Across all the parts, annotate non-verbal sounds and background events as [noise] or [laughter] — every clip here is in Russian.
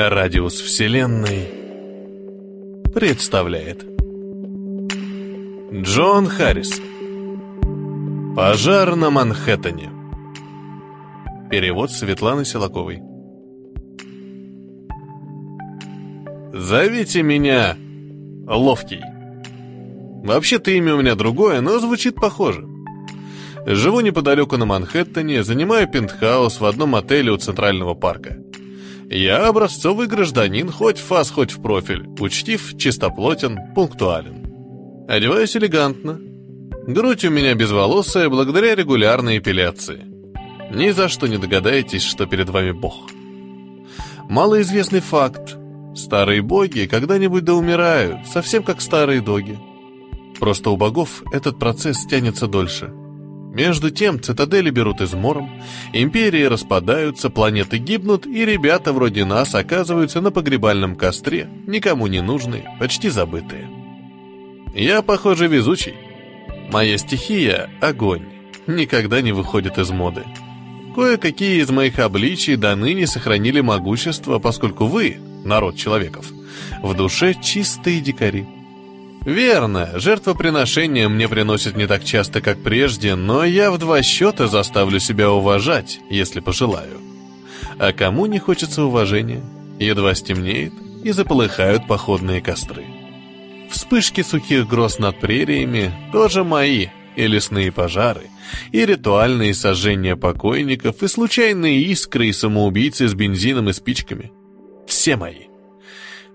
Радиус Вселенной представляет Джон Харрис Пожар на Манхэттене Перевод Светланы Силаковой Зовите меня Ловкий. Вообще-то имя у меня другое, но звучит похоже. Живу неподалеку на Манхэттене, занимаю пентхаус в одном отеле у Центрального парка. Я образцовый гражданин, хоть в фас, хоть в профиль, учтив, чистоплотен, пунктуален. Одеваюсь элегантно. Грудь у меня безволосая, благодаря регулярной эпиляции. Ни за что не догадаетесь, что перед вами Бог. Малоизвестный факт. Старые боги когда-нибудь да умирают, совсем как старые доги. Просто у богов этот процесс тянется дольше – между тем цитадели берут измором, империи распадаются, планеты гибнут, и ребята вроде нас оказываются на погребальном костре, никому не нужные, почти забытые. Я, похоже, везучий. Моя стихия — огонь, никогда не выходит из моды. Кое-какие из моих обличий до ныне сохранили могущество, поскольку вы, народ человеков, в душе чистые дикари. Верно, жертвоприношения мне приносят не так часто, как прежде, но я в два счета заставлю себя уважать, если пожелаю. А кому не хочется уважения? Едва стемнеет, и заполыхают походные костры. Вспышки сухих гроз над прериями тоже мои, и лесные пожары, и ритуальные сожжения покойников, и случайные искры и самоубийцы с бензином и спичками. Все мои.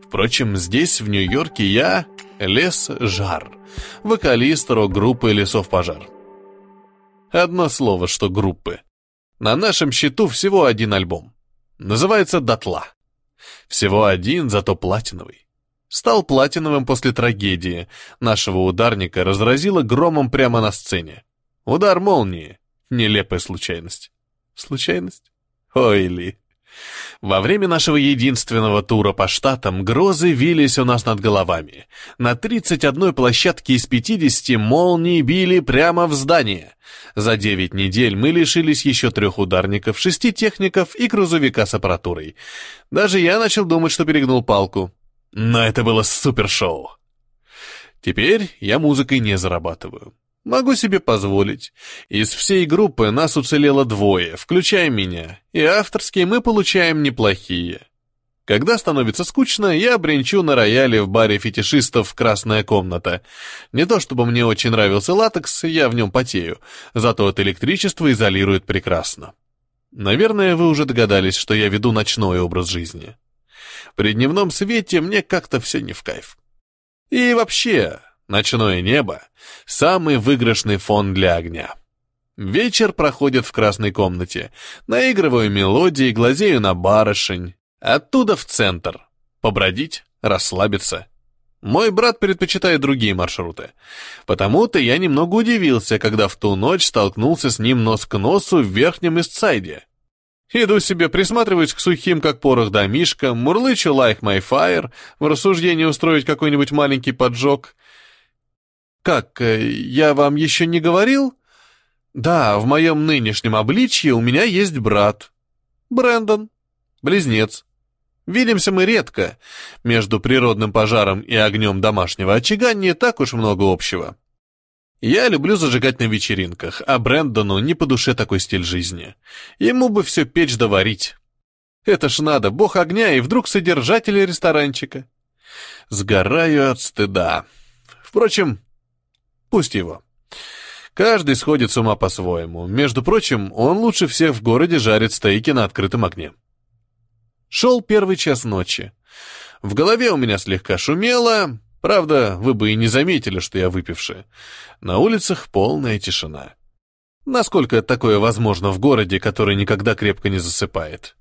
Впрочем, здесь, в Нью-Йорке, я Лес Жар, вокалист рок-группы Лесов Пожар. Одно слово, что группы. На нашем счету всего один альбом. Называется «Дотла». Всего один, зато платиновый. Стал платиновым после трагедии. Нашего ударника разразило громом прямо на сцене. Удар молнии. Нелепая случайность. Случайность? Ой ли. Во время нашего единственного тура по штатам грозы вились у нас над головами. На 31 площадке из 50 молнии били прямо в здание. За 9 недель мы лишились еще трех ударников, шести техников и грузовика с аппаратурой. Даже я начал думать, что перегнул палку. Но это было супершоу. Теперь я музыкой не зарабатываю. Могу себе позволить. Из всей группы нас уцелело двое, включая меня, и авторские мы получаем неплохие. Когда становится скучно, я бренчу на рояле в баре фетишистов «Красная комната». Не то чтобы мне очень нравился латекс, я в нем потею, зато от электричества изолирует прекрасно. Наверное, вы уже догадались, что я веду ночной образ жизни. При дневном свете мне как-то все не в кайф. И вообще, Ночное небо — самый выигрышный фон для огня. Вечер проходит в красной комнате. Наигрываю мелодии, глазею на барышень. Оттуда в центр. Побродить, расслабиться. Мой брат предпочитает другие маршруты. Потому-то я немного удивился, когда в ту ночь столкнулся с ним нос к носу в верхнем Истсайде. Иду себе, присматриваюсь к сухим, как порох домишкам, мурлычу «Like my fire», в рассуждении устроить какой-нибудь маленький поджог. «Как, э, я вам еще не говорил?» «Да, в моем нынешнем обличье у меня есть брат. Брэндон. Близнец. Видимся мы редко. Между природным пожаром и огнем домашнего очага не так уж много общего. Я люблю зажигать на вечеринках, а Брэндону не по душе такой стиль жизни. Ему бы все печь доварить. Это ж надо, бог огня и вдруг содержатель ресторанчика. Сгораю от стыда. Впрочем, Пусть его. Каждый сходит с ума по-своему. Между прочим, он лучше всех в городе жарит стейки на открытом огне. Шел первый час ночи. В голове у меня слегка шумело. Правда, вы бы и не заметили, что я выпивший. На улицах полная тишина. Насколько такое возможно в городе, который никогда крепко не засыпает?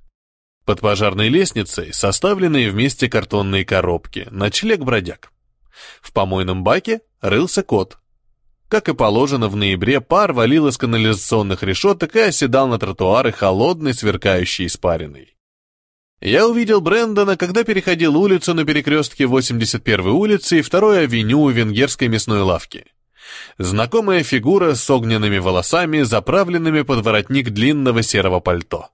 Под пожарной лестницей составленные вместе картонные коробки, ночлег бродяг. В помойном баке рылся кот, как и положено в ноябре, пар валил из канализационных решеток и оседал на тротуары холодной, сверкающей испариной. Я увидел Брэндона, когда переходил улицу на перекрестке 81-й улицы и 2-й авеню у венгерской мясной лавки. Знакомая фигура с огненными волосами, заправленными под воротник длинного серого пальто.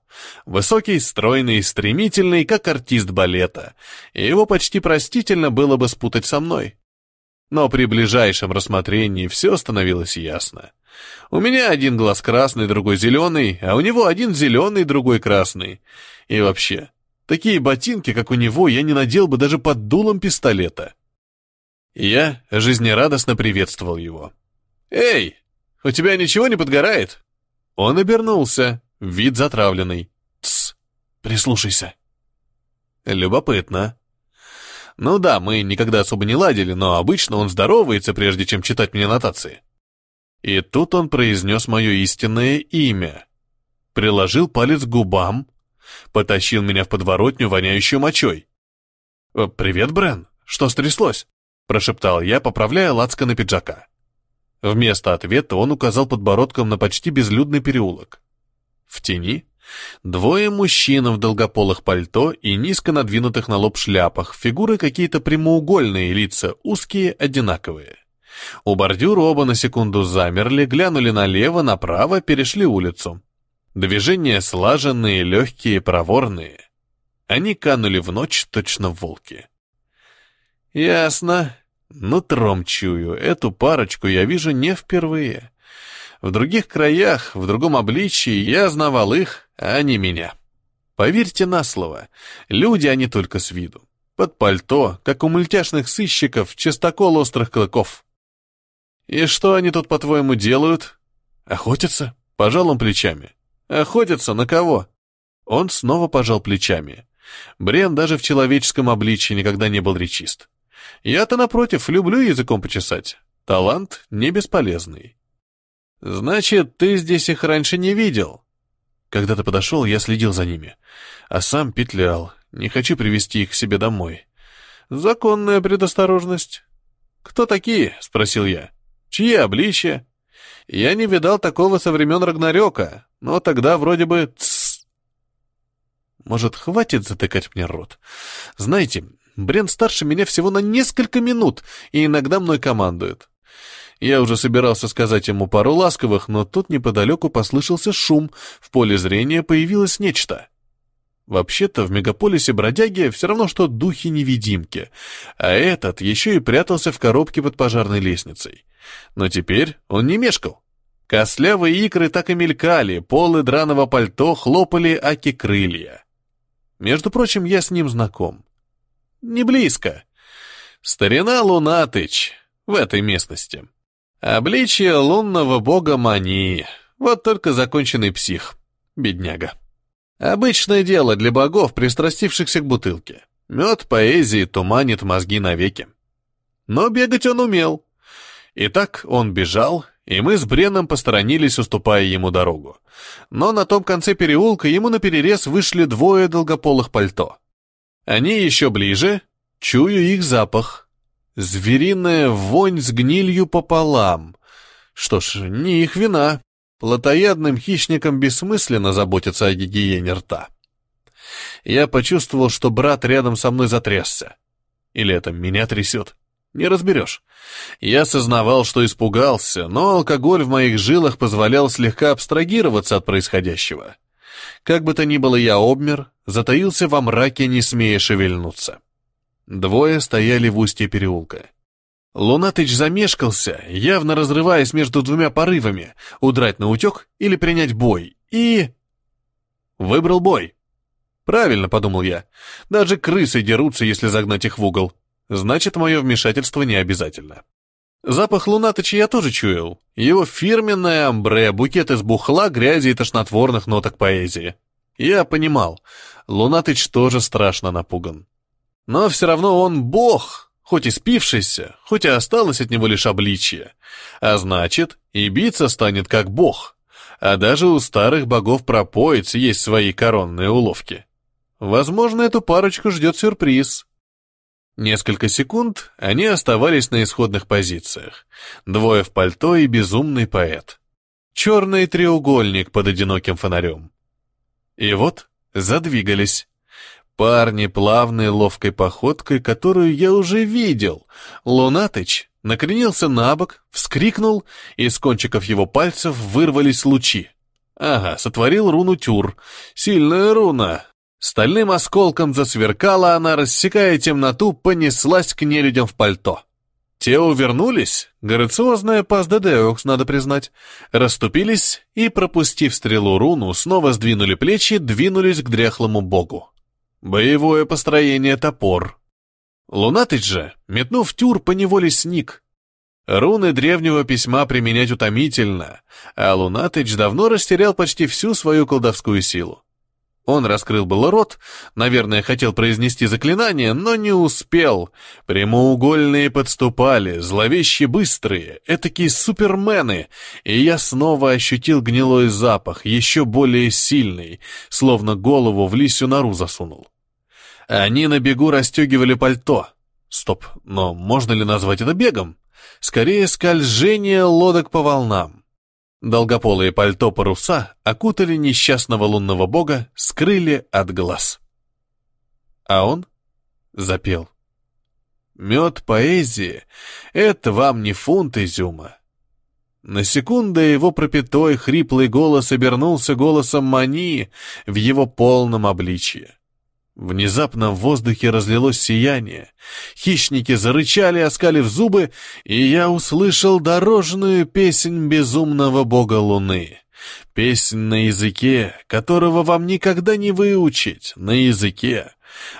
Высокий, стройный, стремительный, как артист балета. Его почти простительно было бы спутать со мной. Но при ближайшем рассмотрении все становилось ясно. У меня один глаз красный, другой зеленый, а у него один зеленый, другой красный. И вообще, такие ботинки, как у него, я не надел бы даже под дулом пистолета. Я жизнерадостно приветствовал его. «Эй, у тебя ничего не подгорает?» Он обернулся, вид затравленный. «Тсс, прислушайся». Любопытно. Ну да, мы никогда особо не ладили, но обычно он здоровается, прежде чем читать мне нотации. И тут он произнес мое истинное имя. Приложил палец к губам, потащил меня в подворотню, воняющую мочой. «Э, «Привет, Брен, что стряслось?» — прошептал я, поправляя на пиджака. Вместо ответа он указал подбородком на почти безлюдный переулок. В тени двое мужчин в долгополых пальто и низко надвинутых на лоб шляпах, фигуры какие-то прямоугольные, лица узкие, одинаковые. У бордюра оба на секунду замерли, глянули налево, направо, перешли улицу. Движения слаженные, легкие, проворные. Они канули в ночь, точно волки. «Ясно. Нутром чую, эту парочку я вижу не впервые. В других краях, в другом обличии я знавал их, а не меня. Поверьте на слово, люди они только с виду. Под пальто, как у мультяшных сыщиков, чистокол острых клыков. «И что они тут, по-твоему, делают?» «Охотятся?» — пожал он плечами. «Охотятся на кого?» Он снова пожал плечами. Брен даже в человеческом обличье никогда не был речист. Я-то, напротив, люблю языком почесать. Талант не бесполезный. «Значит, ты здесь их раньше не видел?» Когда ты подошел, я следил за ними. А сам петлял. Не хочу привести их к себе домой. Законная предосторожность. «Кто такие?» — спросил я. Чьи обличья? Я не видал такого со времен Рагнарёка, но тогда вроде бы... Тссс. Может, хватит затыкать мне рот? Знаете, Брен старше меня всего на несколько минут и иногда мной командует. Я уже собирался сказать ему пару ласковых, но тут неподалеку послышался шум, в поле зрения появилось нечто. Вообще-то в мегаполисе бродяги все равно, что духи-невидимки, а этот еще и прятался в коробке под пожарной лестницей. Но теперь он не мешкал. Костлявые икры так и мелькали, полы драного пальто хлопали аки крылья. Между прочим, я с ним знаком. Не близко. Старина Лунатыч в этой местности. Обличие лунного бога Мани. Вот только законченный псих. Бедняга. Обычное дело для богов, пристрастившихся к бутылке. Мед поэзии туманит мозги навеки. Но бегать он умел. Итак, он бежал, и мы с Бреном посторонились, уступая ему дорогу. Но на том конце переулка ему наперерез вышли двое долгополых пальто. Они еще ближе, чую их запах. Звериная вонь с гнилью пополам. Что ж, не их вина. Плотоядным хищникам бессмысленно заботиться о гигиене рта. Я почувствовал, что брат рядом со мной затрясся. Или это меня трясет? Не разберешь. Я сознавал, что испугался, но алкоголь в моих жилах позволял слегка абстрагироваться от происходящего. Как бы то ни было, я обмер, затаился во мраке, не смея шевельнуться. Двое стояли в устье переулка. Лунатыч замешкался, явно разрываясь между двумя порывами, удрать на утек или принять бой, и... Выбрал бой. Правильно, подумал я. Даже крысы дерутся, если загнать их в угол. Значит, мое вмешательство не обязательно. Запах Лунатыча я тоже чуял. Его фирменное амбре, букет из бухла, грязи и тошнотворных ноток поэзии. Я понимал, Лунатыч тоже страшно напуган. Но все равно он бог, хоть и спившийся, хоть и осталось от него лишь обличье. А значит, и биться станет как бог. А даже у старых богов пропоиц есть свои коронные уловки. Возможно, эту парочку ждет сюрприз. Несколько секунд они оставались на исходных позициях. Двое в пальто и безумный поэт. Черный треугольник под одиноким фонарем. И вот задвигались. Парни плавной ловкой походкой, которую я уже видел. Лунатыч накренился на бок, вскрикнул, и с кончиков его пальцев вырвались лучи. Ага, сотворил руну Тюр. Сильная руна. Стальным осколком засверкала она, рассекая темноту, понеслась к нелюдям в пальто. Те увернулись, грациозная пас Деокс, надо признать, расступились и, пропустив стрелу руну, снова сдвинули плечи, двинулись к дряхлому богу. Боевое построение топор. Лунатыч же, метнув тюр, поневоле сник. Руны древнего письма применять утомительно, а Лунатыч давно растерял почти всю свою колдовскую силу. Он раскрыл был рот, наверное, хотел произнести заклинание, но не успел. Прямоугольные подступали, зловеще быстрые, этакие супермены, и я снова ощутил гнилой запах, еще более сильный, словно голову в лисью нору засунул. Они на бегу расстегивали пальто. Стоп, но можно ли назвать это бегом? Скорее, скольжение лодок по волнам. Долгополые пальто-паруса окутали несчастного лунного бога, скрыли от глаз. А он запел. Мед поэзии — это вам не фунт изюма. На секунду его пропитой хриплый голос обернулся голосом мании в его полном обличье. Внезапно в воздухе разлилось сияние. Хищники зарычали, оскалив зубы, и я услышал дорожную песнь безумного бога Луны. Песнь на языке, которого вам никогда не выучить, на языке,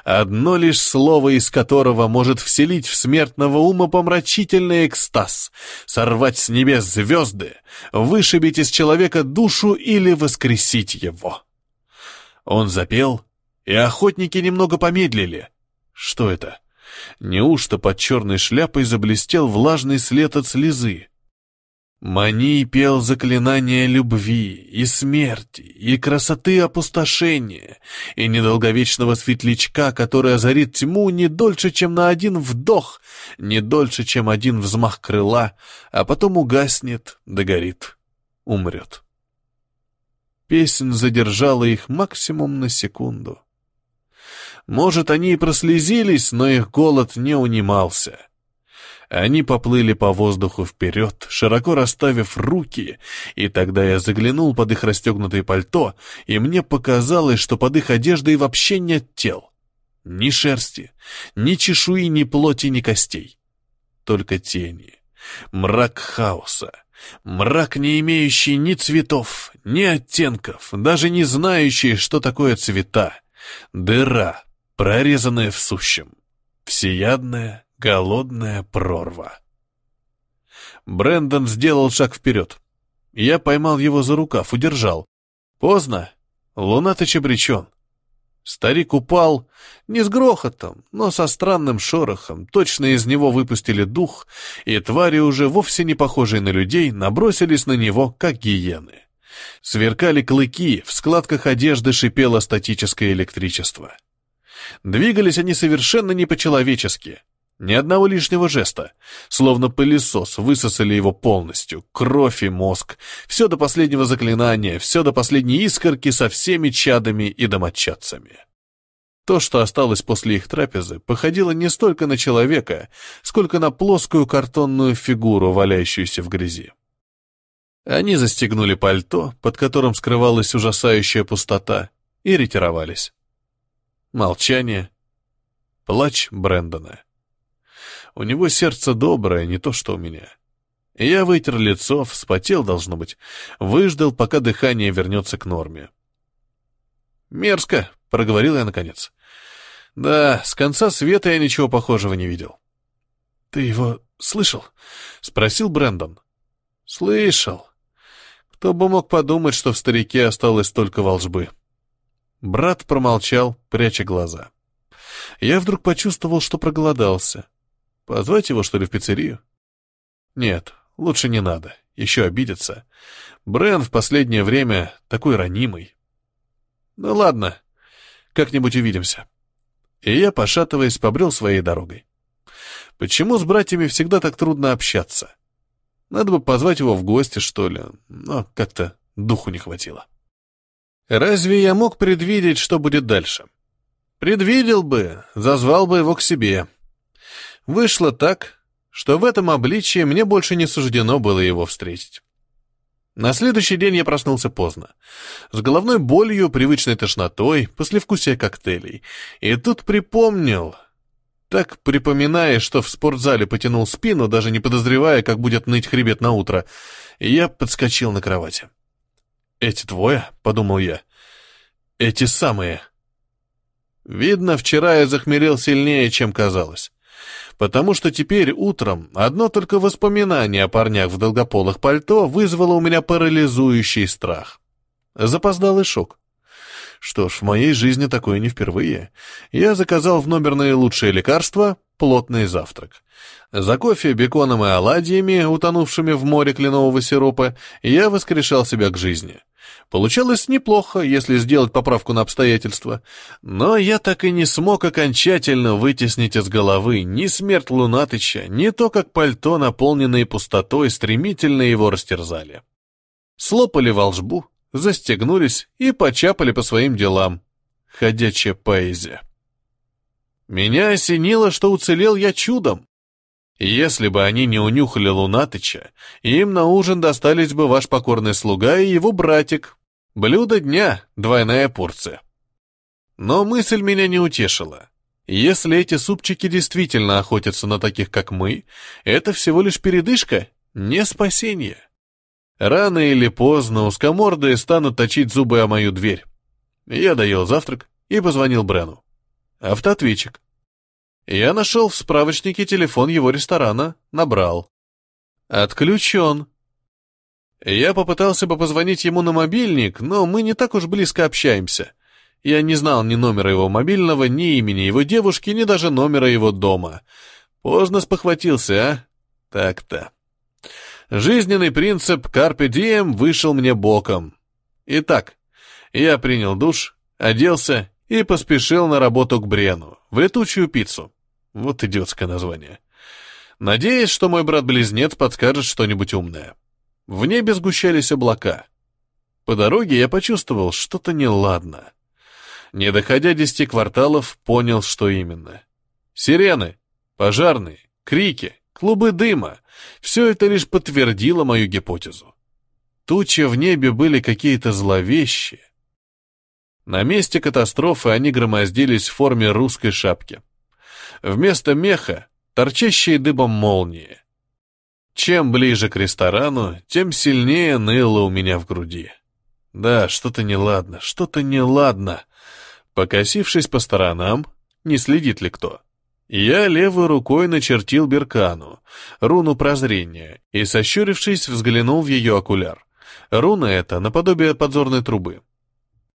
одно лишь слово из которого может вселить в смертного ума помрачительный экстаз, сорвать с небес звезды, вышибить из человека душу или воскресить его. Он запел — и охотники немного помедлили. Что это? Неужто под черной шляпой заблестел влажный след от слезы? Мани пел заклинания любви и смерти, и красоты опустошения, и недолговечного светлячка, который озарит тьму не дольше, чем на один вдох, не дольше, чем один взмах крыла, а потом угаснет, догорит, умрет. Песнь задержала их максимум на секунду. Может, они и прослезились, но их голод не унимался. Они поплыли по воздуху вперед, широко расставив руки, и тогда я заглянул под их расстегнутое пальто, и мне показалось, что под их одеждой вообще нет тел. Ни шерсти, ни чешуи, ни плоти, ни костей. Только тени. Мрак хаоса. Мрак, не имеющий ни цветов, ни оттенков, даже не знающий, что такое цвета. Дыра, прорезанная в сущем. Всеядная, голодная прорва. Брендон сделал шаг вперед. Я поймал его за рукав, удержал. Поздно. Лунатыч обречен. Старик упал, не с грохотом, но со странным шорохом. Точно из него выпустили дух, и твари, уже вовсе не похожие на людей, набросились на него, как гиены. Сверкали клыки, в складках одежды шипело статическое электричество. Двигались они совершенно не по-человечески. Ни одного лишнего жеста. Словно пылесос, высосали его полностью. Кровь и мозг. Все до последнего заклинания, все до последней искорки со всеми чадами и домочадцами. То, что осталось после их трапезы, походило не столько на человека, сколько на плоскую картонную фигуру, валяющуюся в грязи. Они застегнули пальто, под которым скрывалась ужасающая пустота, и ретировались. Молчание. Плач Брэндона. У него сердце доброе, не то что у меня. я вытер лицо, вспотел, должно быть, выждал, пока дыхание вернется к норме. «Мерзко», — проговорил я наконец. «Да, с конца света я ничего похожего не видел». «Ты его слышал?» — спросил Брэндон. «Слышал. Кто бы мог подумать, что в старике осталось только волжбы». Брат промолчал, пряча глаза. Я вдруг почувствовал, что проголодался. Позвать его, что ли, в пиццерию? Нет, лучше не надо, еще обидится. Брэн в последнее время такой ранимый. Ну ладно, как-нибудь увидимся. И я, пошатываясь, побрел своей дорогой. Почему с братьями всегда так трудно общаться? Надо бы позвать его в гости, что ли, но как-то духу не хватило. Разве я мог предвидеть, что будет дальше? Предвидел бы, зазвал бы его к себе. Вышло так, что в этом обличии мне больше не суждено было его встретить. На следующий день я проснулся поздно. С головной болью, привычной тошнотой, послевкусие коктейлей. И тут припомнил... Так, припоминая, что в спортзале потянул спину, даже не подозревая, как будет ныть хребет на утро, я подскочил на кровати. «Эти двое?» — подумал я. «Эти самые». Видно, вчера я захмелел сильнее, чем казалось потому что теперь утром одно только воспоминание о парнях в долгополых пальто вызвало у меня парализующий страх. Запоздалый шок. Что ж, в моей жизни такое не впервые. Я заказал в номер наилучшее лекарство — плотный завтрак. За кофе, беконом и оладьями, утонувшими в море кленового сиропа, я воскрешал себя к жизни. Получалось неплохо, если сделать поправку на обстоятельства, но я так и не смог окончательно вытеснить из головы ни смерть Лунатыча, ни то, как пальто, наполненное пустотой, стремительно его растерзали. Слопали волжбу, застегнулись и почапали по своим делам. Ходячая поэзия. Меня осенило, что уцелел я чудом. Если бы они не унюхали Лунатыча, им на ужин достались бы ваш покорный слуга и его братик, Блюдо дня — двойная порция. Но мысль меня не утешила. Если эти супчики действительно охотятся на таких, как мы, это всего лишь передышка, не спасение. Рано или поздно узкомордые станут точить зубы о мою дверь. Я доел завтрак и позвонил Брену. Автоответчик. Я нашел в справочнике телефон его ресторана, набрал. Отключен. Я попытался бы позвонить ему на мобильник, но мы не так уж близко общаемся. Я не знал ни номера его мобильного, ни имени его девушки, ни даже номера его дома. Поздно спохватился, а? Так-то. Жизненный принцип Carpe Diem вышел мне боком. Итак, я принял душ, оделся и поспешил на работу к Брену, в летучую пиццу. Вот идиотское название. Надеюсь, что мой брат-близнец подскажет что-нибудь умное. В небе сгущались облака. По дороге я почувствовал что-то неладно. Не доходя десяти кварталов, понял, что именно. Сирены, пожарные, крики, клубы дыма — все это лишь подтвердило мою гипотезу. Тучи в небе были какие-то зловещие. На месте катастрофы они громоздились в форме русской шапки. Вместо меха — торчащие дыбом молнии. Чем ближе к ресторану, тем сильнее ныло у меня в груди. Да, что-то неладно, что-то неладно. Покосившись по сторонам, не следит ли кто, я левой рукой начертил Беркану, руну прозрения, и, сощурившись, взглянул в ее окуляр. Руна эта наподобие подзорной трубы.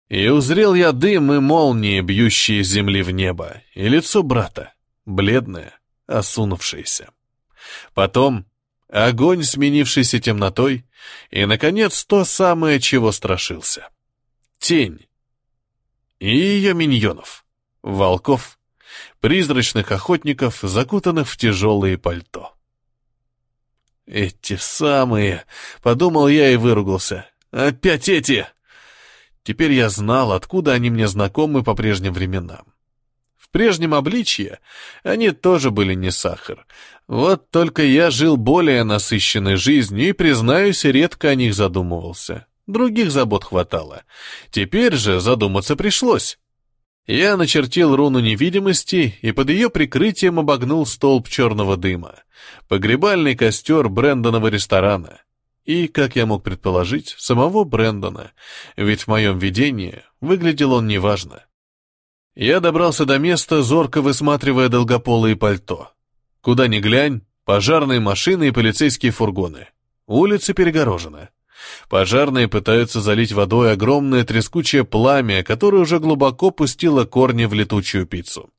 И узрел я дым и молнии, бьющие земли в небо, и лицо брата, бледное, осунувшееся. Потом огонь, сменившийся темнотой, и, наконец, то самое, чего страшился. Тень. И ее миньонов, волков, призрачных охотников, закутанных в тяжелые пальто. «Эти самые!» — подумал я и выругался. «Опять эти!» Теперь я знал, откуда они мне знакомы по прежним временам прежнем обличье они тоже были не сахар. Вот только я жил более насыщенной жизнью и, признаюсь, редко о них задумывался. Других забот хватало. Теперь же задуматься пришлось. Я начертил руну невидимости и под ее прикрытием обогнул столб черного дыма. Погребальный костер Брэндонова ресторана. И, как я мог предположить, самого Брэндона, ведь в моем видении выглядел он неважно. Я добрался до места, зорко высматривая долгополые пальто. Куда ни глянь, пожарные машины и полицейские фургоны. Улица перегорожена. Пожарные пытаются залить водой огромное трескучее пламя, которое уже глубоко пустило корни в летучую пиццу.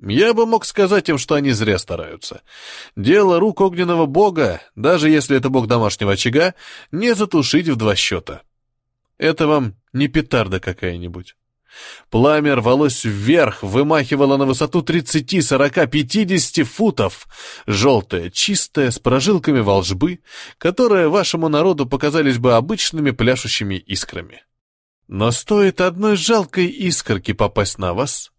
Я бы мог сказать им, что они зря стараются. Дело рук огненного бога, даже если это бог домашнего очага, не затушить в два счета. Это вам не петарда какая-нибудь. Пламя рвалось вверх, вымахивало на высоту 30, 40, 50 футов. Желтое, чистое, с прожилками волжбы, которые вашему народу показались бы обычными пляшущими искрами. Но стоит одной жалкой искорки попасть на вас,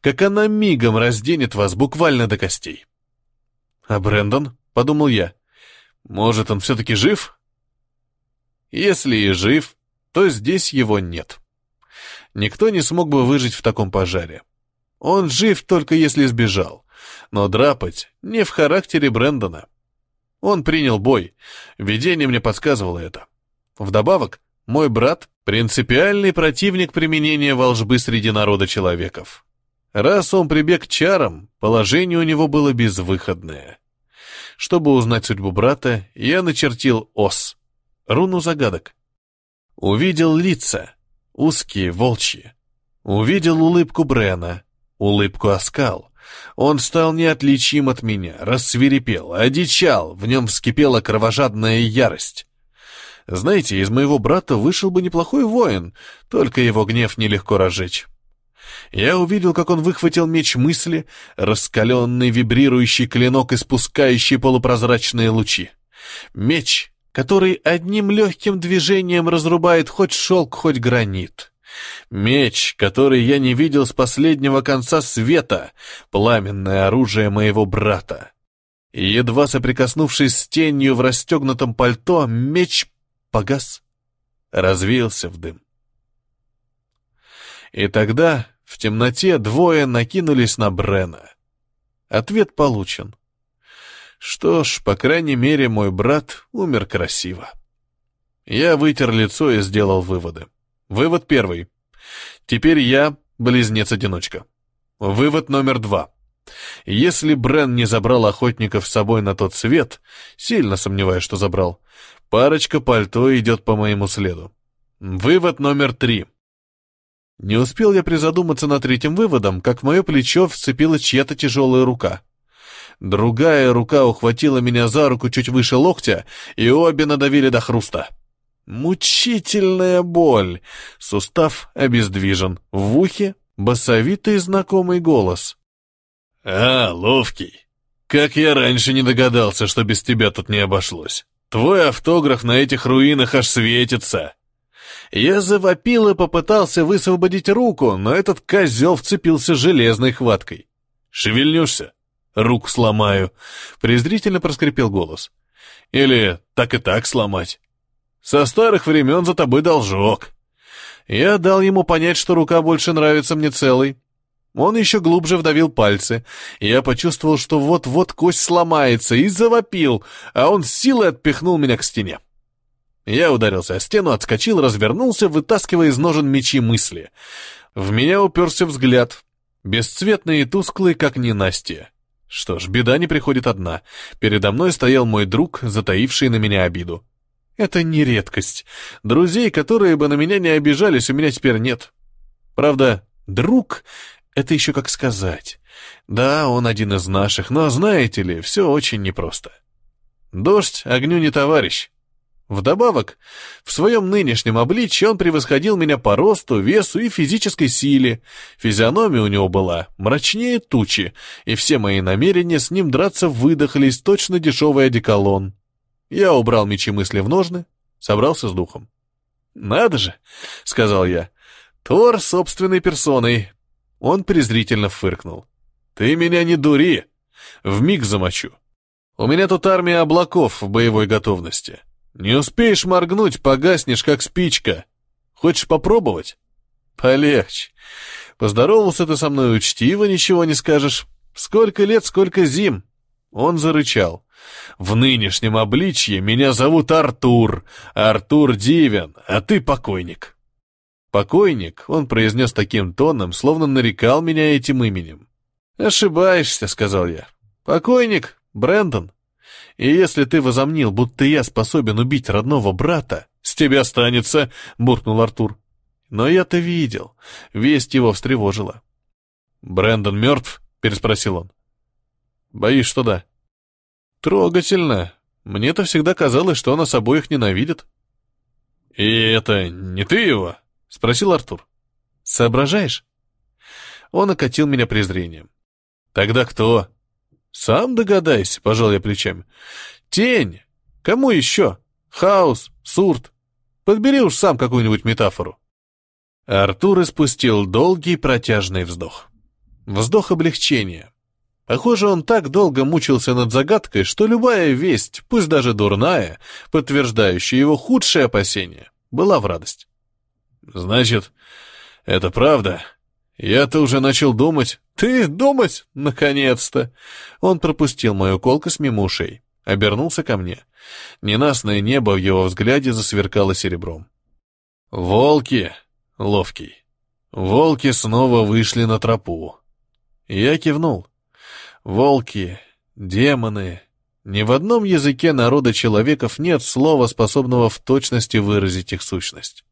как она мигом разденет вас буквально до костей. А Брэндон? — подумал я. «Может, он все-таки жив?» Если и жив, то здесь его нет. Никто не смог бы выжить в таком пожаре. Он жив только если сбежал, но драпать не в характере Брэндона. Он принял бой, видение мне подсказывало это. Вдобавок, мой брат — принципиальный противник применения волжбы среди народа человеков. Раз он прибег к чарам, положение у него было безвыходное. Чтобы узнать судьбу брата, я начертил ос, руну загадок. Увидел лица, узкие, волчьи. Увидел улыбку Брена, улыбку оскал. Он стал неотличим от меня, рассвирепел, одичал, в нем вскипела кровожадная ярость. Знаете, из моего брата вышел бы неплохой воин, только его гнев нелегко разжечь. Я увидел, как он выхватил меч мысли, раскаленный вибрирующий клинок, испускающий полупрозрачные лучи. Меч, который одним легким движением разрубает хоть шелк, хоть гранит. Меч, который я не видел с последнего конца света, пламенное оружие моего брата. Едва соприкоснувшись с тенью в расстегнутом пальто, меч погас, развеялся в дым. И тогда в темноте двое накинулись на Брена. Ответ получен. Что ж, по крайней мере, мой брат умер красиво. Я вытер лицо и сделал выводы. Вывод первый. Теперь я близнец-одиночка. Вывод номер два. Если Брен не забрал охотников с собой на тот свет, сильно сомневаюсь, что забрал, парочка пальто идет по моему следу. Вывод номер три. Не успел я призадуматься над третьим выводом, как в мое плечо вцепилась чья-то тяжелая рука. Другая рука ухватила меня за руку чуть выше локтя, и обе надавили до хруста. Мучительная боль. Сустав обездвижен. В ухе басовитый знакомый голос. «А, ловкий. Как я раньше не догадался, что без тебя тут не обошлось. Твой автограф на этих руинах аж светится». Я завопил и попытался высвободить руку, но этот козел вцепился железной хваткой. «Шевельнешься?» Рук сломаю», — презрительно проскрипел голос. «Или так и так сломать. Со старых времен за тобой должок». Я дал ему понять, что рука больше нравится мне целой. Он еще глубже вдавил пальцы. Я почувствовал, что вот-вот кость сломается, и завопил, а он с силой отпихнул меня к стене. Я ударился о стену, отскочил, развернулся, вытаскивая из ножен мечи мысли. В меня уперся взгляд, бесцветный и тусклый, как ненастье. Что ж, беда не приходит одна. Передо мной стоял мой друг, затаивший на меня обиду. Это не редкость. Друзей, которые бы на меня не обижались, у меня теперь нет. Правда, друг — это еще как сказать. Да, он один из наших, но, знаете ли, все очень непросто. Дождь огню не товарищ. Вдобавок, в своем нынешнем обличье он превосходил меня по росту, весу и физической силе. Физиономия у него была мрачнее тучи, и все мои намерения с ним драться выдохлись точно дешевый одеколон. Я убрал мечи мысли в ножны, собрался с духом. «Надо же!» — сказал я. «Тор собственной персоной». Он презрительно фыркнул. «Ты меня не дури! Вмиг замочу. У меня тут армия облаков в боевой готовности». Не успеешь моргнуть, погаснешь, как спичка. Хочешь попробовать? Полегче. Поздоровался ты со мной учтиво, ничего не скажешь. Сколько лет, сколько зим. Он зарычал. В нынешнем обличье меня зовут Артур. Артур Дивен, а ты покойник. Покойник, он произнес таким тоном, словно нарекал меня этим именем. «Ошибаешься», — сказал я. «Покойник, Брэндон». И если ты возомнил, будто я способен убить родного брата, с тебя останется, — буркнул Артур. Но я-то видел. Весть его встревожила. Брэндон мертв? — переспросил он. Боюсь, что да. Трогательно. Мне-то всегда казалось, что он нас обоих ненавидит. И это не ты его? — спросил Артур. Соображаешь? Он окатил меня презрением. Тогда кто? «Сам догадайся», — пожал я плечами. «Тень! Кому еще? Хаос, сурт. Подбери уж сам какую-нибудь метафору». Артур испустил долгий протяжный вздох. Вздох облегчения. Похоже, он так долго мучился над загадкой, что любая весть, пусть даже дурная, подтверждающая его худшие опасения, была в радость. «Значит, это правда? Я-то уже начал думать...» «Ты думать? Наконец-то!» Он пропустил мою колкость мимо ушей, обернулся ко мне. Ненастное небо в его взгляде засверкало серебром. «Волки, ловкий, волки снова вышли на тропу». Я кивнул. Волки, демоны. Ни в одном языке народа человеков нет слова, способного в точности выразить их сущность.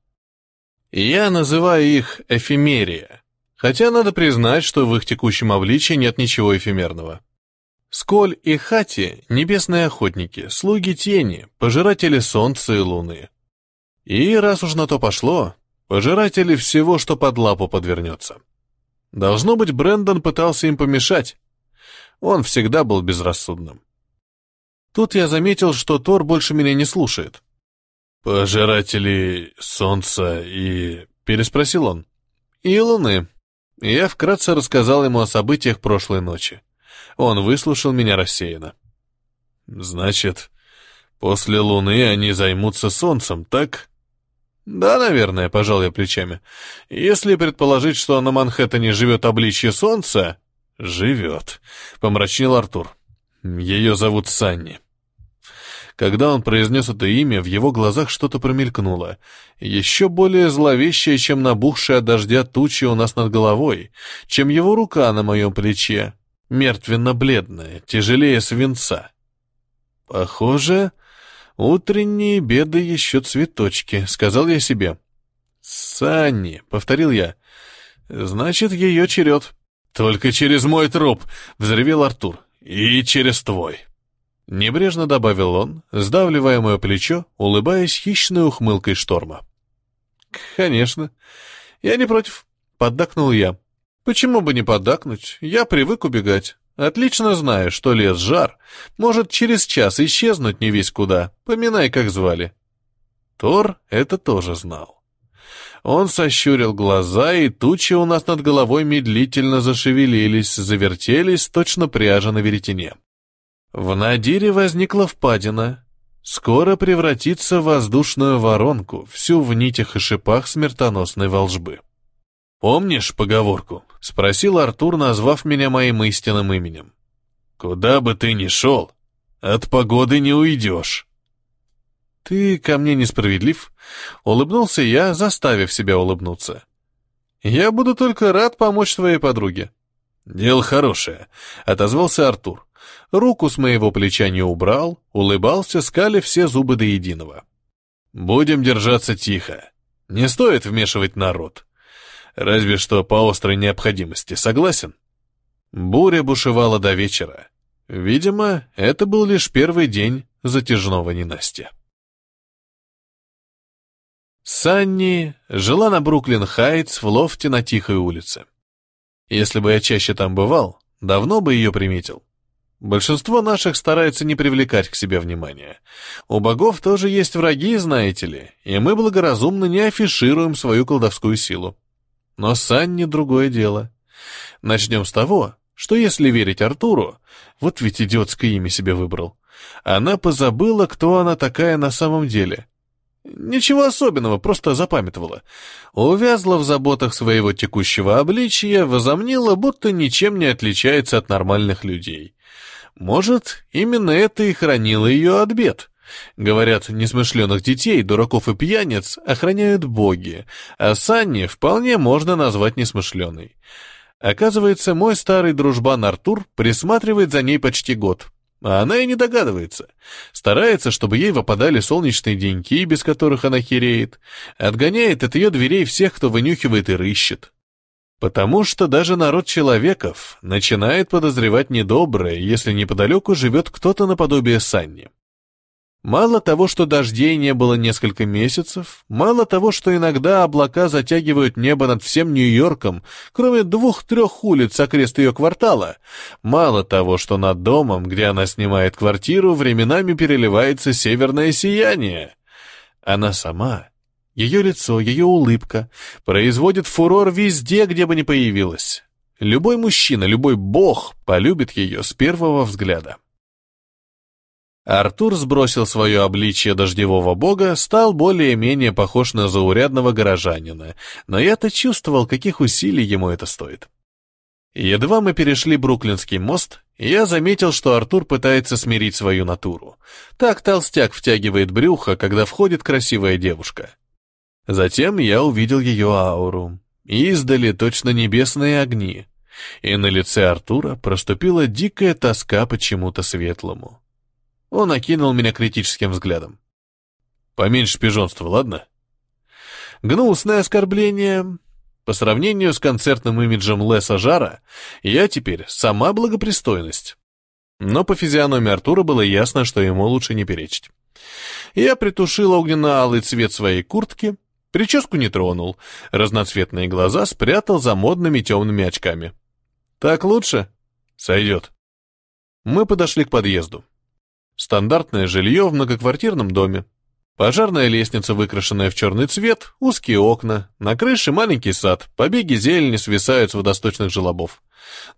Я называю их эфемерия, хотя надо признать, что в их текущем обличии нет ничего эфемерного. Сколь и Хати — небесные охотники, слуги тени, пожиратели солнца и луны. И раз уж на то пошло, пожиратели всего, что под лапу подвернется. Должно быть, Брэндон пытался им помешать, он всегда был безрассудным. Тут я заметил, что Тор больше меня не слушает. «Пожиратели солнца и...» — переспросил он. «И луны». Я вкратце рассказал ему о событиях прошлой ночи. Он выслушал меня рассеянно. «Значит, после луны они займутся солнцем, так?» «Да, наверное», — пожал я плечами. «Если предположить, что на Манхэттене живет обличье солнца, «Живет», — помрачнел Артур. «Ее зовут Санни». Когда он произнес это имя, в его глазах что-то промелькнуло. Еще более зловещее, чем набухшая от дождя тучи у нас над головой, чем его рука на моем плече, мертвенно-бледная, тяжелее свинца. «Похоже, утренние беды еще цветочки», — сказал я себе. «Санни», — повторил я, — «значит, ее черед». «Только через мой труп!» — взревел Артур. «И через твой!» Небрежно добавил он, сдавливая мое плечо, улыбаясь хищной ухмылкой шторма. «Конечно. Я не против», — поддакнул я. «Почему бы не поддакнуть? Я привык убегать. Отлично знаю, что лес жар может через час исчезнуть не весь куда, поминай, как звали». Тор это тоже знал. Он сощурил глаза, и тучи у нас над головой медлительно зашевелились, завертелись, точно пряжа на веретене. В Надире возникла впадина. Скоро превратится в воздушную воронку, всю в нитях и шипах смертоносной волжбы. «Помнишь поговорку?» — спросил Артур, назвав меня моим истинным именем. «Куда бы ты ни шел, от погоды не уйдешь». «Ты ко мне несправедлив?» — улыбнулся я, заставив себя улыбнуться. «Я буду только рад помочь твоей подруге». «Дело хорошее», — отозвался Артур. Руку с моего плеча не убрал, улыбался, скали все зубы до единого. «Будем держаться тихо. Не стоит вмешивать народ. Разве что по острой необходимости, согласен?» Буря бушевала до вечера. Видимо, это был лишь первый день затяжного ненастья. Санни жила на Бруклин-Хайтс в лофте на Тихой улице. Если бы я чаще там бывал, давно бы ее приметил. Большинство наших старается не привлекать к себе внимания. У богов тоже есть враги, знаете ли, и мы благоразумно не афишируем свою колдовскую силу. Но Санни другое дело. Начнем с того, что если верить Артуру, вот ведь идиотское имя себе выбрал, она позабыла, кто она такая на самом деле, Ничего особенного, просто запамятовала. Увязла в заботах своего текущего обличия, возомнила, будто ничем не отличается от нормальных людей. Может, именно это и хранило ее от бед. Говорят, несмышленых детей, дураков и пьяниц охраняют боги, а Санни вполне можно назвать несмышленой. Оказывается, мой старый дружбан Артур присматривает за ней почти год. А она и не догадывается. Старается, чтобы ей выпадали солнечные деньки, без которых она хереет. Отгоняет от ее дверей всех, кто вынюхивает и рыщет. Потому что даже народ человеков начинает подозревать недоброе, если неподалеку живет кто-то наподобие Санни. Мало того, что дождей не было несколько месяцев, мало того, что иногда облака затягивают небо над всем Нью-Йорком, кроме двух-трех улиц окрест ее квартала, мало того, что над домом, где она снимает квартиру, временами переливается северное сияние. Она сама, ее лицо, ее улыбка, производит фурор везде, где бы ни появилась. Любой мужчина, любой бог полюбит ее с первого взгляда. Артур сбросил свое обличье дождевого бога, стал более-менее похож на заурядного горожанина, но я-то чувствовал, каких усилий ему это стоит. Едва мы перешли Бруклинский мост, я заметил, что Артур пытается смирить свою натуру. Так толстяк втягивает брюхо, когда входит красивая девушка. Затем я увидел ее ауру. Издали точно небесные огни. И на лице Артура проступила дикая тоска по чему-то светлому. Он окинул меня критическим взглядом. «Поменьше пижонства, ладно?» Гнусное оскорбление. По сравнению с концертным имиджем Леса Жара, я теперь сама благопристойность. Но по физиономии Артура было ясно, что ему лучше не перечить. Я притушил огненно-алый цвет своей куртки, прическу не тронул, разноцветные глаза спрятал за модными темными очками. «Так лучше?» «Сойдет». Мы подошли к подъезду. Стандартное жилье в многоквартирном доме. Пожарная лестница, выкрашенная в черный цвет, узкие окна, на крыше маленький сад, побеги зелени свисают с водосточных желобов.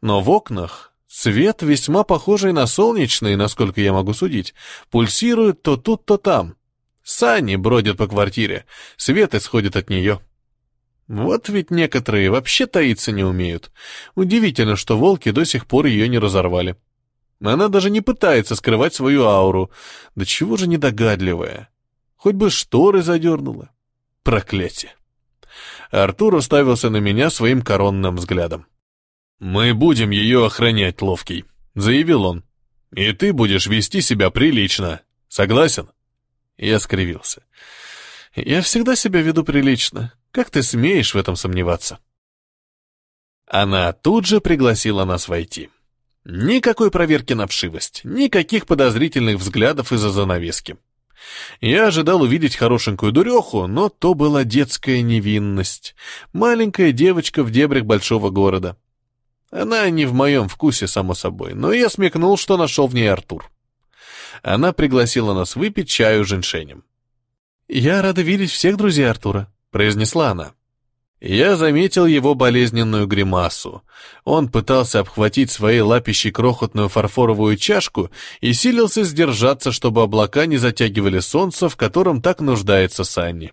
Но в окнах свет, весьма похожий на солнечный, насколько я могу судить, пульсирует то тут, то там. Сани бродят по квартире, свет исходит от нее. Вот ведь некоторые вообще таиться не умеют. Удивительно, что волки до сих пор ее не разорвали. Она даже не пытается скрывать свою ауру. Да чего же недогадливая. Хоть бы шторы задернула. Проклятие. Артур уставился на меня своим коронным взглядом. «Мы будем ее охранять, Ловкий», — заявил он. «И ты будешь вести себя прилично. Согласен?» Я скривился. «Я всегда себя веду прилично. Как ты смеешь в этом сомневаться?» Она тут же пригласила нас войти. Никакой проверки на вшивость, никаких подозрительных взглядов из-за занавески. Я ожидал увидеть хорошенькую дуреху, но то была детская невинность. Маленькая девочка в дебрях большого города. Она не в моем вкусе, само собой, но я смекнул, что нашел в ней Артур. Она пригласила нас выпить чаю женьшенем. «Я рада видеть всех друзей Артура», — произнесла она. Я заметил его болезненную гримасу. Он пытался обхватить своей лапищей крохотную фарфоровую чашку и силился сдержаться, чтобы облака не затягивали солнце, в котором так нуждается Санни.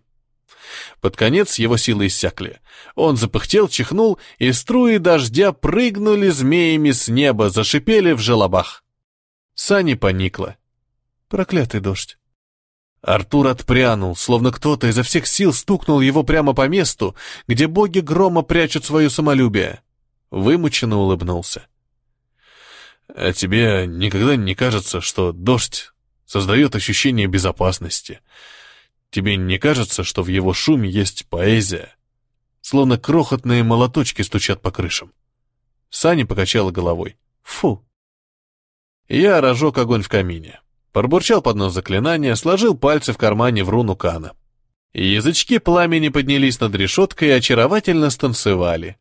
Под конец его силы иссякли. Он запыхтел, чихнул, и струи дождя прыгнули змеями с неба, зашипели в желобах. Сани поникла. Проклятый дождь. Артур отпрянул, словно кто-то изо всех сил стукнул его прямо по месту, где боги грома прячут свое самолюбие. Вымученно улыбнулся. «А тебе никогда не кажется, что дождь создает ощущение безопасности? Тебе не кажется, что в его шуме есть поэзия? Словно крохотные молоточки стучат по крышам». Сани покачала головой. «Фу!» Я разжег огонь в камине. Пробурчал под нос заклинания, сложил пальцы в кармане в руну Кана. Язычки пламени поднялись над решеткой и очаровательно станцевали.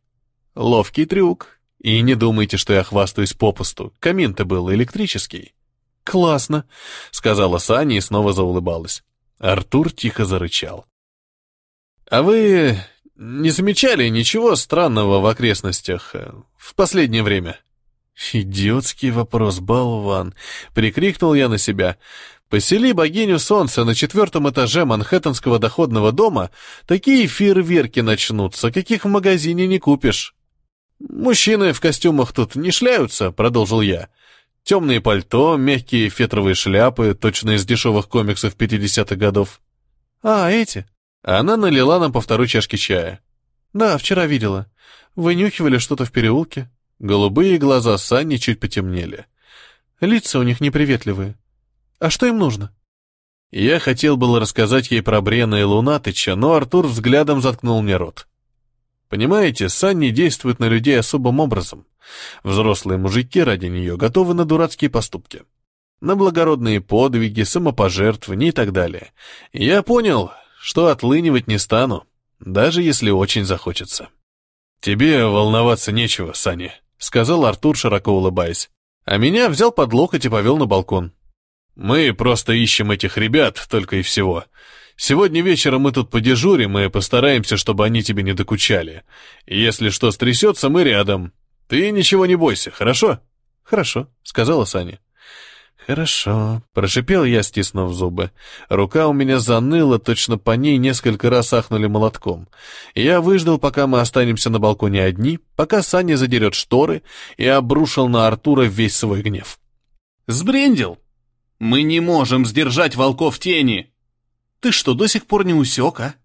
Ловкий трюк. И не думайте, что я хвастаюсь попусту. Камин-то был электрический. «Классно», — сказала Саня и снова заулыбалась. Артур тихо зарычал. «А вы не замечали ничего странного в окрестностях э, в последнее время?» «Идиотский вопрос, болван!» — прикрикнул я на себя. «Посели богиню солнца на четвертом этаже Манхэттенского доходного дома, такие фейерверки начнутся, каких в магазине не купишь». «Мужчины в костюмах тут не шляются», — продолжил я. «Темные пальто, мягкие фетровые шляпы, точно из дешевых комиксов 50-х годов». «А, эти?» Она налила нам по второй чашке чая. «Да, вчера видела. Вынюхивали что-то в переулке». Голубые глаза Сани чуть потемнели. Лица у них неприветливые. А что им нужно? Я хотел было рассказать ей про Брена и Лунатыча, но Артур взглядом заткнул мне рот. Понимаете, Санни действует на людей особым образом. Взрослые мужики ради нее готовы на дурацкие поступки. На благородные подвиги, самопожертвования и так далее. Я понял, что отлынивать не стану, даже если очень захочется. «Тебе волноваться нечего, Саня», — сказал Артур, широко улыбаясь. А меня взял под локоть и повел на балкон. «Мы просто ищем этих ребят, только и всего. Сегодня вечером мы тут подежурим и постараемся, чтобы они тебе не докучали. Если что стрясется, мы рядом. Ты ничего не бойся, хорошо?» «Хорошо», — сказала Саня. «Хорошо», — прошипел я, стиснув зубы. Рука у меня заныла, точно по ней несколько раз ахнули молотком. Я выждал, пока мы останемся на балконе одни, пока Саня задерет шторы, и обрушил на Артура весь свой гнев. «Сбрендил! Мы не можем сдержать волков тени! Ты что, до сих пор не усек, а?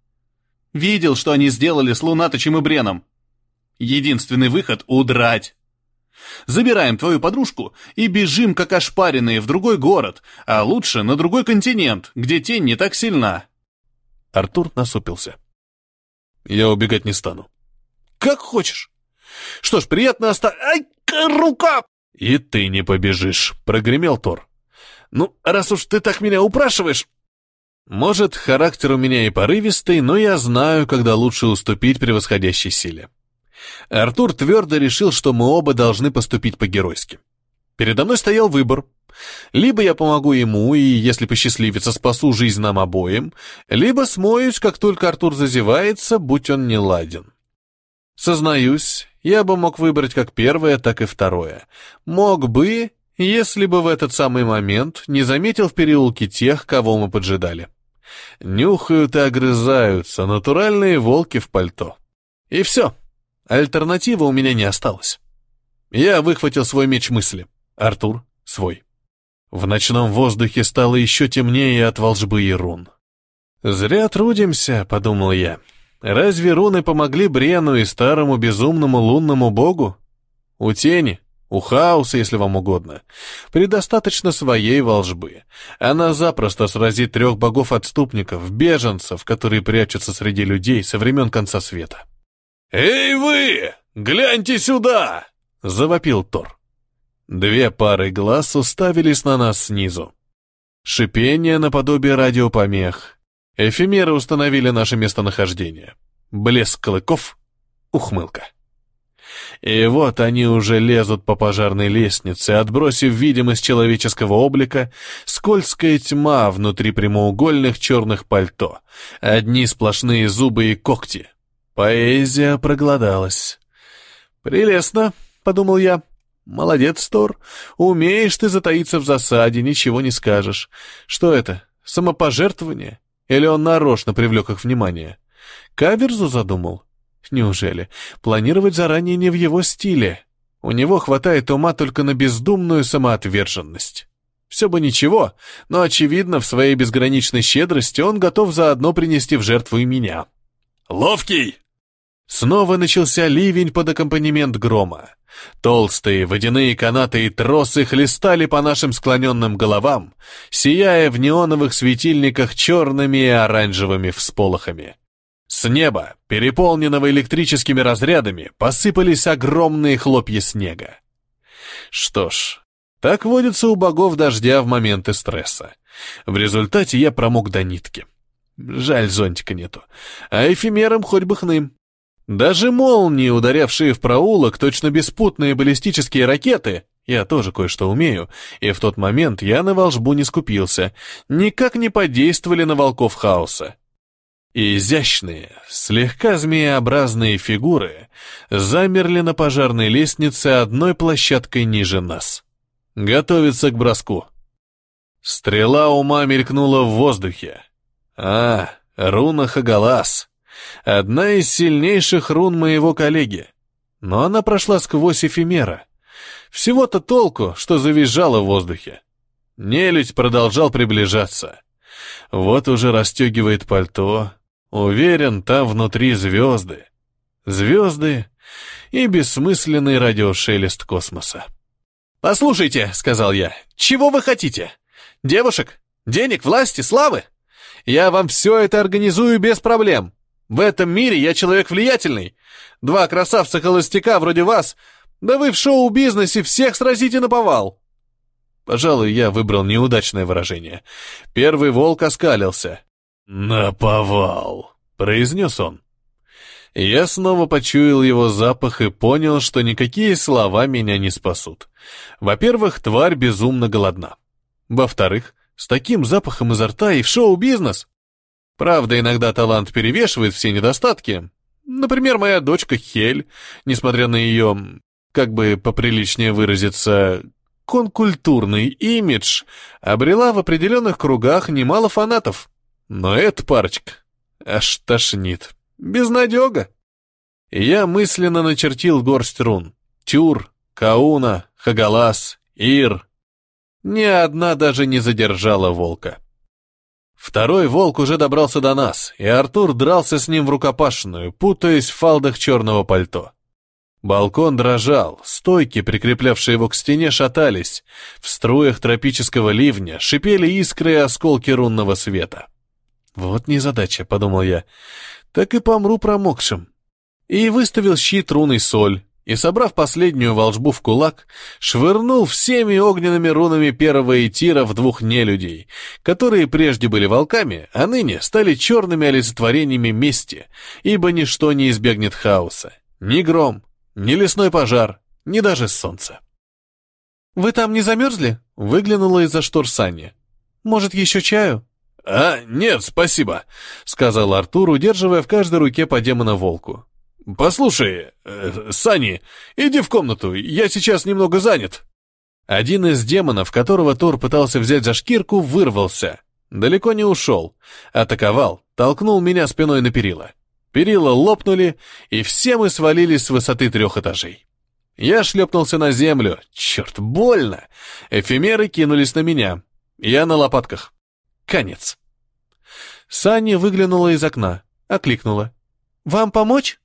Видел, что они сделали с Лунаточем и Бреном? Единственный выход — удрать!» Забираем твою подружку и бежим, как ошпаренные, в другой город, а лучше на другой континент, где тень не так сильна». Артур насупился. «Я убегать не стану». «Как хочешь. Что ж, приятно оста... Ай, рука!» «И ты не побежишь», — прогремел Тор. «Ну, раз уж ты так меня упрашиваешь...» «Может, характер у меня и порывистый, но я знаю, когда лучше уступить превосходящей силе. Артур твердо решил, что мы оба должны поступить по-геройски. Передо мной стоял выбор. Либо я помогу ему и, если посчастливится, спасу жизнь нам обоим, либо смоюсь, как только Артур зазевается, будь он не ладен. Сознаюсь, я бы мог выбрать как первое, так и второе. Мог бы, если бы в этот самый момент не заметил в переулке тех, кого мы поджидали. Нюхают и огрызаются натуральные волки в пальто. И все. Альтернативы у меня не осталось. Я выхватил свой меч мысли. Артур — свой. В ночном воздухе стало еще темнее от волжбы и рун. «Зря трудимся», — подумал я. «Разве руны помогли Брену и старому безумному лунному богу? У тени, у хаоса, если вам угодно, предостаточно своей волжбы. Она запросто сразит трех богов-отступников, беженцев, которые прячутся среди людей со времен конца света». «Эй вы! Гляньте сюда!» — завопил Тор. Две пары глаз уставились на нас снизу. Шипение наподобие радиопомех. Эфемеры установили наше местонахождение. Блеск клыков, ухмылка. И вот они уже лезут по пожарной лестнице, отбросив видимость человеческого облика, скользкая тьма внутри прямоугольных черных пальто, одни сплошные зубы и когти. Поэзия проголодалась. «Прелестно», — подумал я. «Молодец, Тор. Умеешь ты затаиться в засаде, ничего не скажешь. Что это, самопожертвование? Или он нарочно привлек их внимание? Каверзу задумал? Неужели? Планировать заранее не в его стиле. У него хватает ума только на бездумную самоотверженность». Все бы ничего, но, очевидно, в своей безграничной щедрости он готов заодно принести в жертву и меня. «Ловкий!» Снова начался ливень под аккомпанемент грома. Толстые водяные канаты и тросы хлестали по нашим склоненным головам, сияя в неоновых светильниках черными и оранжевыми всполохами. С неба, переполненного электрическими разрядами, посыпались огромные хлопья снега. Что ж, так водится у богов дождя в моменты стресса. В результате я промок до нитки. Жаль, зонтика нету. А эфемерам хоть бы хным. Даже молнии, ударявшие в проулок, точно беспутные баллистические ракеты, я тоже кое-что умею, и в тот момент я на волшбу не скупился, никак не подействовали на волков хаоса. И изящные, слегка змееобразные фигуры замерли на пожарной лестнице одной площадкой ниже нас. Готовиться к броску. Стрела ума мелькнула в воздухе. А, руна Хагалас. Одна из сильнейших рун моего коллеги. Но она прошла сквозь эфемера. Всего-то толку, что завизжало в воздухе. Нелюдь продолжал приближаться. Вот уже расстегивает пальто. Уверен, там внутри звезды. Звезды и бессмысленный радиошелест космоса. «Послушайте», — сказал я, — «чего вы хотите? Девушек? Денег, власти, славы? Я вам все это организую без проблем. В этом мире я человек влиятельный. Два красавца-холостяка вроде вас, да вы в шоу-бизнесе всех сразите на повал. Пожалуй, я выбрал неудачное выражение. Первый волк оскалился. «Наповал», — произнес он. Я снова почуял его запах и понял, что никакие слова меня не спасут. Во-первых, тварь безумно голодна. Во-вторых, с таким запахом изо рта и в шоу-бизнес. Правда, иногда талант перевешивает все недостатки. Например, моя дочка Хель, несмотря на ее как бы поприличнее выразиться, конкультурный имидж обрела в определенных кругах немало фанатов. Но эта парочка аж тошнит. Безнадега. Я мысленно начертил горсть рун. Тюр, Кауна, Хагалас, Ир. Ни одна даже не задержала волка. Второй волк уже добрался до нас, и Артур дрался с ним в рукопашную, путаясь в фалдах черного пальто. Балкон дрожал, стойки, прикреплявшие его к стене, шатались. В струях тропического ливня шипели искры и осколки рунного света. «Вот незадача», — подумал я. «Так и помру промокшим». И выставил щит руной соль, и, собрав последнюю волжбу в кулак, швырнул всеми огненными рунами первого Этира в двух нелюдей, которые прежде были волками, а ныне стали черными олицетворениями мести, ибо ничто не избегнет хаоса. Ни гром, ни лесной пожар, ни даже солнце. «Вы там не замерзли?» — выглянула из-за штор Саня. «Может, еще чаю?» «А, нет, спасибо», — сказал Артур, удерживая в каждой руке по демона-волку. «Послушай, э, Сани, иди в комнату, я сейчас немного занят». Один из демонов, которого Тор пытался взять за шкирку, вырвался. Далеко не ушел. Атаковал, толкнул меня спиной на перила. Перила лопнули, и все мы свалились с высоты трех этажей. Я шлепнулся на землю. Черт, больно! Эфемеры кинулись на меня. Я на лопатках. Конец. Саня выглянула из окна, окликнула. «Вам помочь?»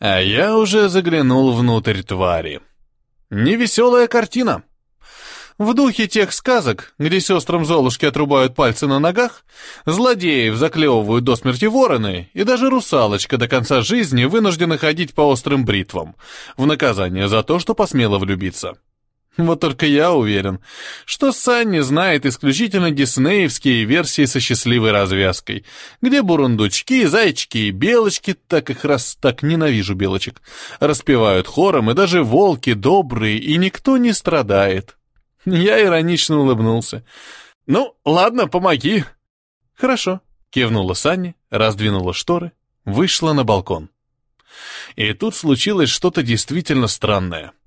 А я уже заглянул внутрь твари. Невеселая картина. В духе тех сказок, где сестрам Золушки отрубают пальцы на ногах, злодеев заклевывают до смерти вороны, и даже русалочка до конца жизни вынуждена ходить по острым бритвам, в наказание за то, что посмела влюбиться. [laughs] Вот только я уверен, что Санни знает исключительно диснеевские версии со счастливой развязкой, где бурундучки, зайчики и белочки, так их раз так ненавижу белочек, распевают хором, и даже волки добрые, и никто не страдает. [laughs] Я иронично улыбнулся. «Ну, ладно, помоги». «Хорошо», — кивнула Санни, раздвинула шторы, вышла на балкон. И тут случилось что-то действительно странное —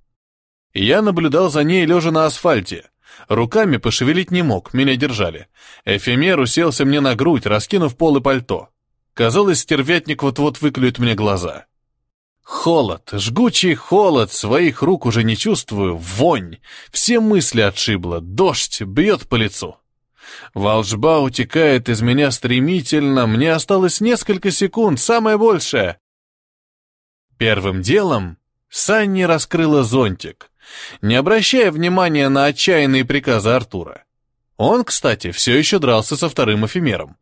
я наблюдал за ней, лежа на асфальте. Руками пошевелить не мог, меня держали. Эфемер уселся мне на грудь, раскинув пол и пальто. Казалось, стервятник вот-вот выклюет мне глаза. Холод, жгучий холод, своих рук уже не чувствую, вонь. Все мысли отшибло, дождь бьет по лицу. Волжба утекает из меня стремительно, мне осталось несколько секунд, самое большее. Первым делом Санни раскрыла зонтик не обращая внимания на отчаянные приказы Артура. Он, кстати, все еще дрался со вторым эфемером.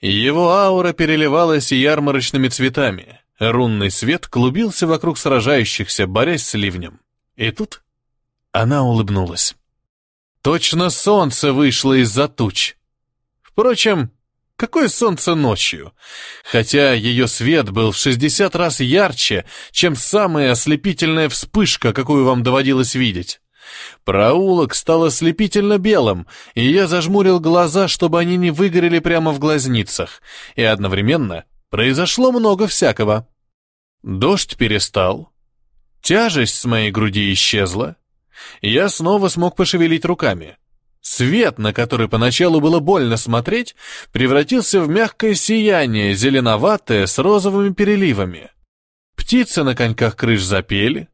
Его аура переливалась ярмарочными цветами. Рунный свет клубился вокруг сражающихся, борясь с ливнем. И тут она улыбнулась. Точно солнце вышло из-за туч. Впрочем, Какое солнце ночью? Хотя ее свет был в 60 раз ярче, чем самая ослепительная вспышка, какую вам доводилось видеть. Проулок стал ослепительно белым, и я зажмурил глаза, чтобы они не выгорели прямо в глазницах, и одновременно произошло много всякого. Дождь перестал, тяжесть с моей груди исчезла, я снова смог пошевелить руками. Свет, на который поначалу было больно смотреть, превратился в мягкое сияние, зеленоватое, с розовыми переливами. Птицы на коньках крыш запели,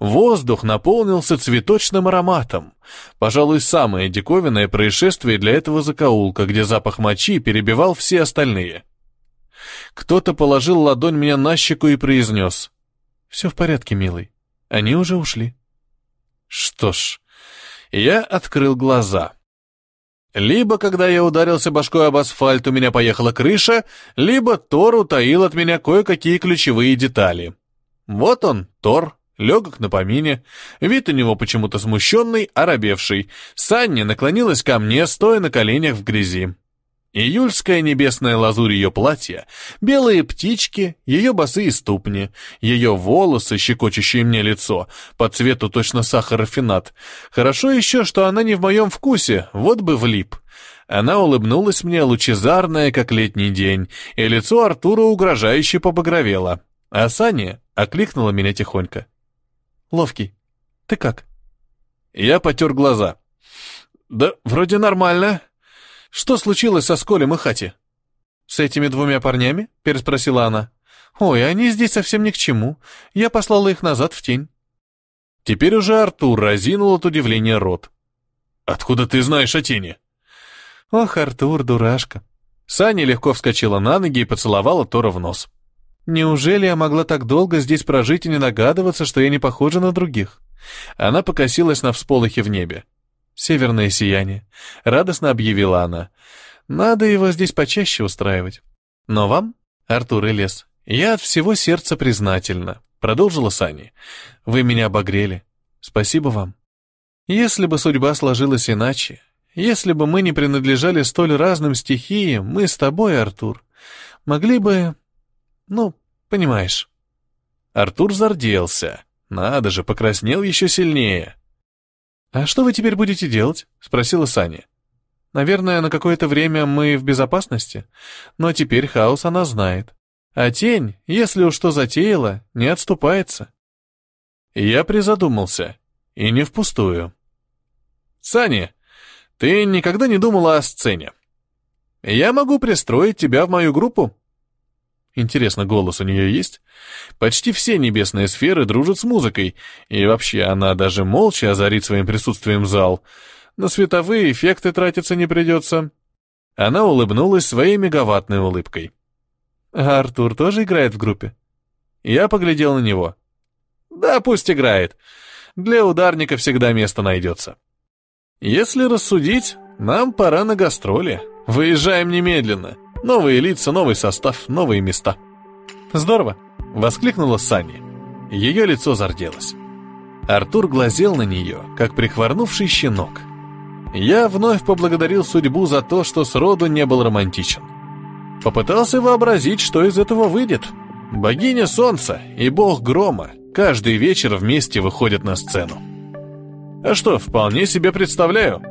воздух наполнился цветочным ароматом. Пожалуй, самое диковинное происшествие для этого закоулка, где запах мочи перебивал все остальные. Кто-то положил ладонь мне на щеку и произнес. «Все в порядке, милый. Они уже ушли». Что ж, я открыл глаза. Либо, когда я ударился башкой об асфальт, у меня поехала крыша, либо Тор утаил от меня кое-какие ключевые детали. Вот он, Тор, легок на помине, вид у него почему-то смущенный, оробевший. Санни наклонилась ко мне, стоя на коленях в грязи. Июльская небесная лазурь ее платья, белые птички, ее босые ступни, ее волосы, щекочущие мне лицо, по цвету точно сахар-рафинат. Хорошо еще, что она не в моем вкусе, вот бы влип. Она улыбнулась мне, лучезарная, как летний день, и лицо Артура угрожающе побагровело. А Саня окликнула меня тихонько. «Ловкий, Ты как?» Я потер глаза. «Да вроде нормально. Что случилось со Сколем и Хати?» «С этими двумя парнями?» — переспросила она. «Ой, они здесь совсем ни к чему. Я послала их назад в тень». Теперь уже Артур разинул от удивления рот. «Откуда ты знаешь о тени?» «Ох, Артур, дурашка». Саня легко вскочила на ноги и поцеловала Тора в нос. «Неужели я могла так долго здесь прожить и не догадываться, что я не похожа на других?» Она покосилась на всполохи в небе. «Северное сияние», — радостно объявила она. «Надо его здесь почаще устраивать. Но вам, Артур и Лес, я от всего сердца признательна», — продолжила Сани. «Вы меня обогрели. Спасибо вам. Если бы судьба сложилась иначе, если бы мы не принадлежали столь разным стихиям, мы с тобой, Артур, могли бы... Ну, понимаешь». Артур зарделся. Надо же, покраснел еще сильнее. «А что вы теперь будете делать?» — спросила Саня. «Наверное, на какое-то время мы в безопасности, но теперь хаос она знает. А тень, если уж что затеяла, не отступается». Я призадумался. И не впустую. «Саня, ты никогда не думала о сцене? Я могу пристроить тебя в мою группу?» Интересно, голос у нее есть? Почти все небесные сферы дружат с музыкой, и вообще она даже молча озарит своим присутствием зал. На световые эффекты тратиться не придется. Она улыбнулась своей мегаваттной улыбкой. А Артур тоже играет в группе? Я поглядел на него. Да, пусть играет. Для ударника всегда место найдется. Если рассудить, нам пора на гастроли. Выезжаем немедленно. Новые лица, новый состав, новые места. Здорово, воскликнула Санни. Ее лицо зарделось. Артур глазел на нее, как прихворнувший щенок. Я вновь поблагодарил судьбу за то, что сроду не был романтичен. Попытался вообразить, что из этого выйдет. Богиня солнца и бог грома каждый вечер вместе выходят на сцену. А что, вполне себе представляю.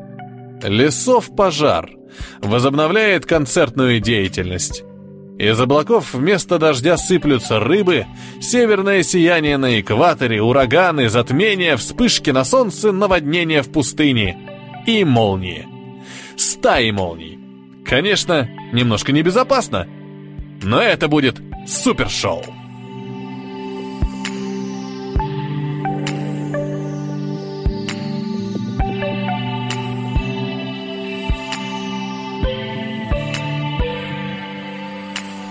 Лесов пожар — возобновляет концертную деятельность. Из облаков вместо дождя сыплются рыбы, северное сияние на экваторе, ураганы, затмения, вспышки на солнце, наводнения в пустыне и молнии. Стаи молний. Конечно, немножко небезопасно, но это будет супершоу.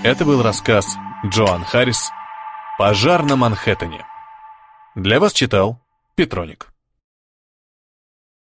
Это был рассказ Джоан Харрис «Пожар на Манхэттене». Для вас читал Петроник.